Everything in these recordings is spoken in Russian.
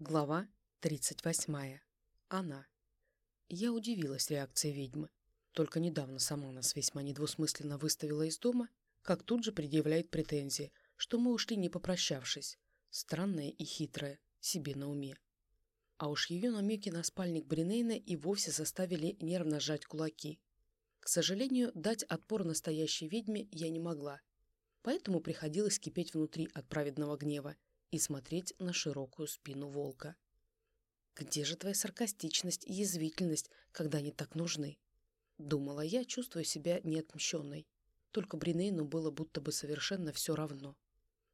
Глава 38. Она. Я удивилась реакции ведьмы. Только недавно сама нас весьма недвусмысленно выставила из дома, как тут же предъявляет претензии, что мы ушли не попрощавшись. Странная и хитрая, себе на уме. А уж ее намеки на спальник Бринейна и вовсе заставили нервно сжать кулаки. К сожалению, дать отпор настоящей ведьме я не могла, поэтому приходилось кипеть внутри от праведного гнева и смотреть на широкую спину волка. «Где же твоя саркастичность и язвительность, когда они так нужны?» Думала я, чувствуя себя неотмщенной. Только Бринейну было будто бы совершенно все равно.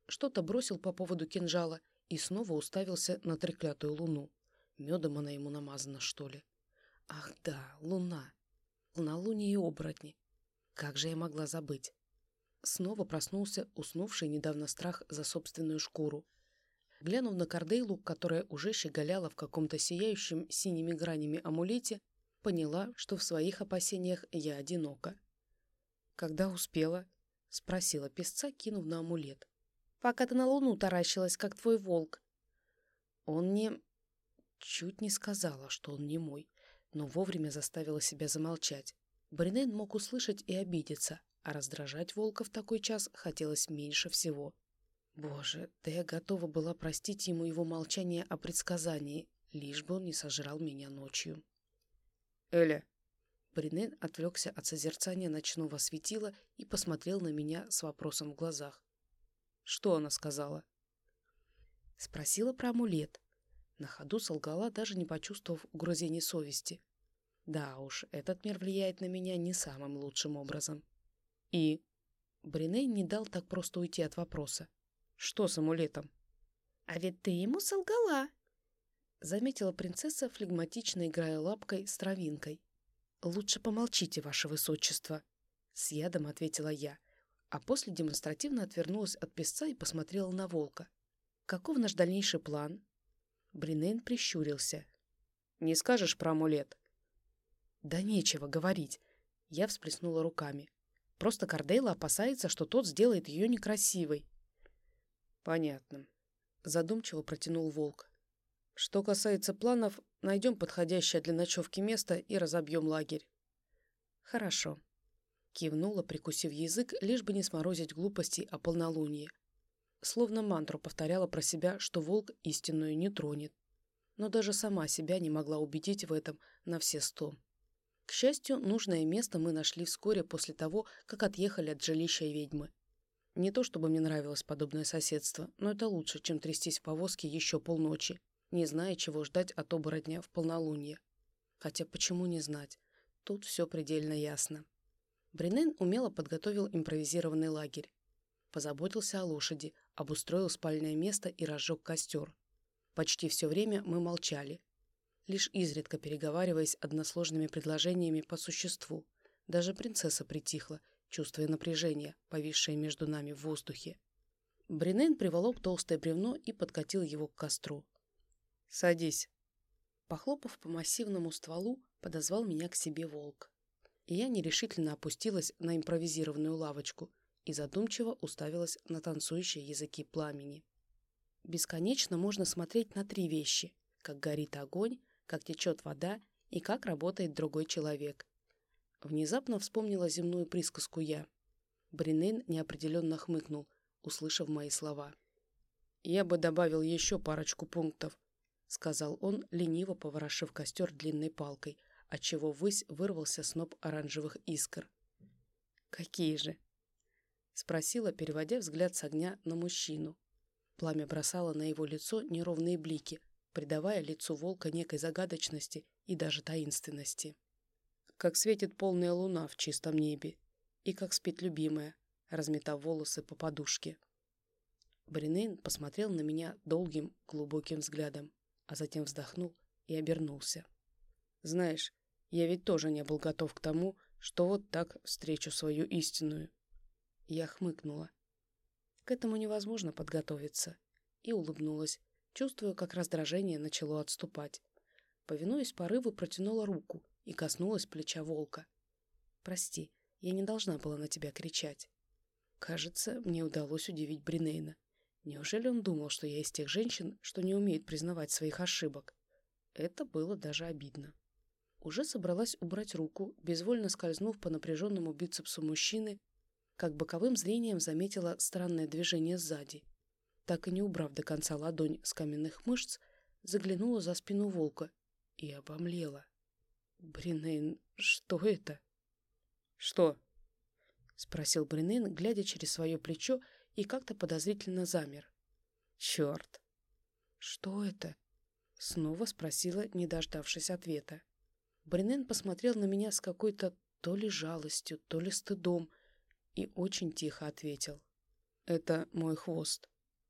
Что-то бросил по поводу кинжала и снова уставился на треклятую луну. Медом она ему намазана, что ли? Ах да, луна. Луналуние и оборотни. Как же я могла забыть? Снова проснулся уснувший недавно страх за собственную шкуру. Глянув на Кардейлу, которая уже щеголяла в каком-то сияющем синими гранями амулете, поняла, что в своих опасениях я одинока. «Когда успела?» — спросила песца, кинув на амулет. «Пока ты на луну таращилась, как твой волк». Он не... Чуть не сказала, что он не мой, но вовремя заставила себя замолчать. Бринейн мог услышать и обидеться, а раздражать волка в такой час хотелось меньше всего. Боже, да я готова была простить ему его молчание о предсказании, лишь бы он не сожрал меня ночью. «Эля!» Бринен отвлекся от созерцания ночного светила и посмотрел на меня с вопросом в глазах. «Что она сказала?» Спросила про амулет. На ходу солгала, даже не почувствовав угрызений совести. Да уж, этот мир влияет на меня не самым лучшим образом. И... Бриней не дал так просто уйти от вопроса. Что с амулетом? А ведь ты ему солгала, заметила принцесса, флегматично играя лапкой с травинкой. Лучше помолчите, ваше высочество, с ядом ответила я, а после демонстративно отвернулась от песца и посмотрела на волка. Каков наш дальнейший план? Бринейн прищурился. Не скажешь про амулет? Да нечего говорить. Я всплеснула руками. Просто Кардейла опасается, что тот сделает ее некрасивой. Понятно. Задумчиво протянул волк. Что касается планов, найдем подходящее для ночевки место и разобьем лагерь. Хорошо. Кивнула, прикусив язык, лишь бы не сморозить глупостей о полнолунии. Словно мантру повторяла про себя, что волк истинную не тронет. Но даже сама себя не могла убедить в этом на все сто. К счастью, нужное место мы нашли вскоре после того, как отъехали от жилища ведьмы. Не то чтобы мне нравилось подобное соседство, но это лучше, чем трястись в повозке еще полночи, не зная, чего ждать от оборотня в полнолуние. Хотя почему не знать? Тут все предельно ясно. Бринен умело подготовил импровизированный лагерь. Позаботился о лошади, обустроил спальное место и разжег костер. Почти все время мы молчали, лишь изредка переговариваясь односложными предложениями по существу. Даже принцесса притихла – чувствуя напряжение, повисшее между нами в воздухе. Бринейн приволок толстое бревно и подкатил его к костру. «Садись». Похлопав по массивному стволу, подозвал меня к себе волк. И я нерешительно опустилась на импровизированную лавочку и задумчиво уставилась на танцующие языки пламени. Бесконечно можно смотреть на три вещи – как горит огонь, как течет вода и как работает другой человек. Внезапно вспомнила земную присказку я. Бринейн неопределенно хмыкнул, услышав мои слова. «Я бы добавил еще парочку пунктов», — сказал он, лениво поворошив костер длинной палкой, отчего ввысь вырвался сноп оранжевых искр. «Какие же?» — спросила, переводя взгляд с огня на мужчину. Пламя бросало на его лицо неровные блики, придавая лицу волка некой загадочности и даже таинственности как светит полная луна в чистом небе, и как спит любимая, разметав волосы по подушке. Бринейн посмотрел на меня долгим, глубоким взглядом, а затем вздохнул и обернулся. «Знаешь, я ведь тоже не был готов к тому, что вот так встречу свою истинную». Я хмыкнула. К этому невозможно подготовиться. И улыбнулась, чувствуя, как раздражение начало отступать. Повинуясь порыву, протянула руку и коснулась плеча волка. «Прости, я не должна была на тебя кричать». Кажется, мне удалось удивить Бринейна. Неужели он думал, что я из тех женщин, что не умеют признавать своих ошибок? Это было даже обидно. Уже собралась убрать руку, безвольно скользнув по напряженному бицепсу мужчины, как боковым зрением заметила странное движение сзади. Так и не убрав до конца ладонь с каменных мышц, заглянула за спину волка и обомлела. «Бринейн, что это?» «Что?» — спросил Бринейн, глядя через свое плечо и как-то подозрительно замер. «Черт!» «Что это?» — снова спросила, не дождавшись ответа. Бринен посмотрел на меня с какой-то то ли жалостью, то ли стыдом и очень тихо ответил. «Это мой хвост».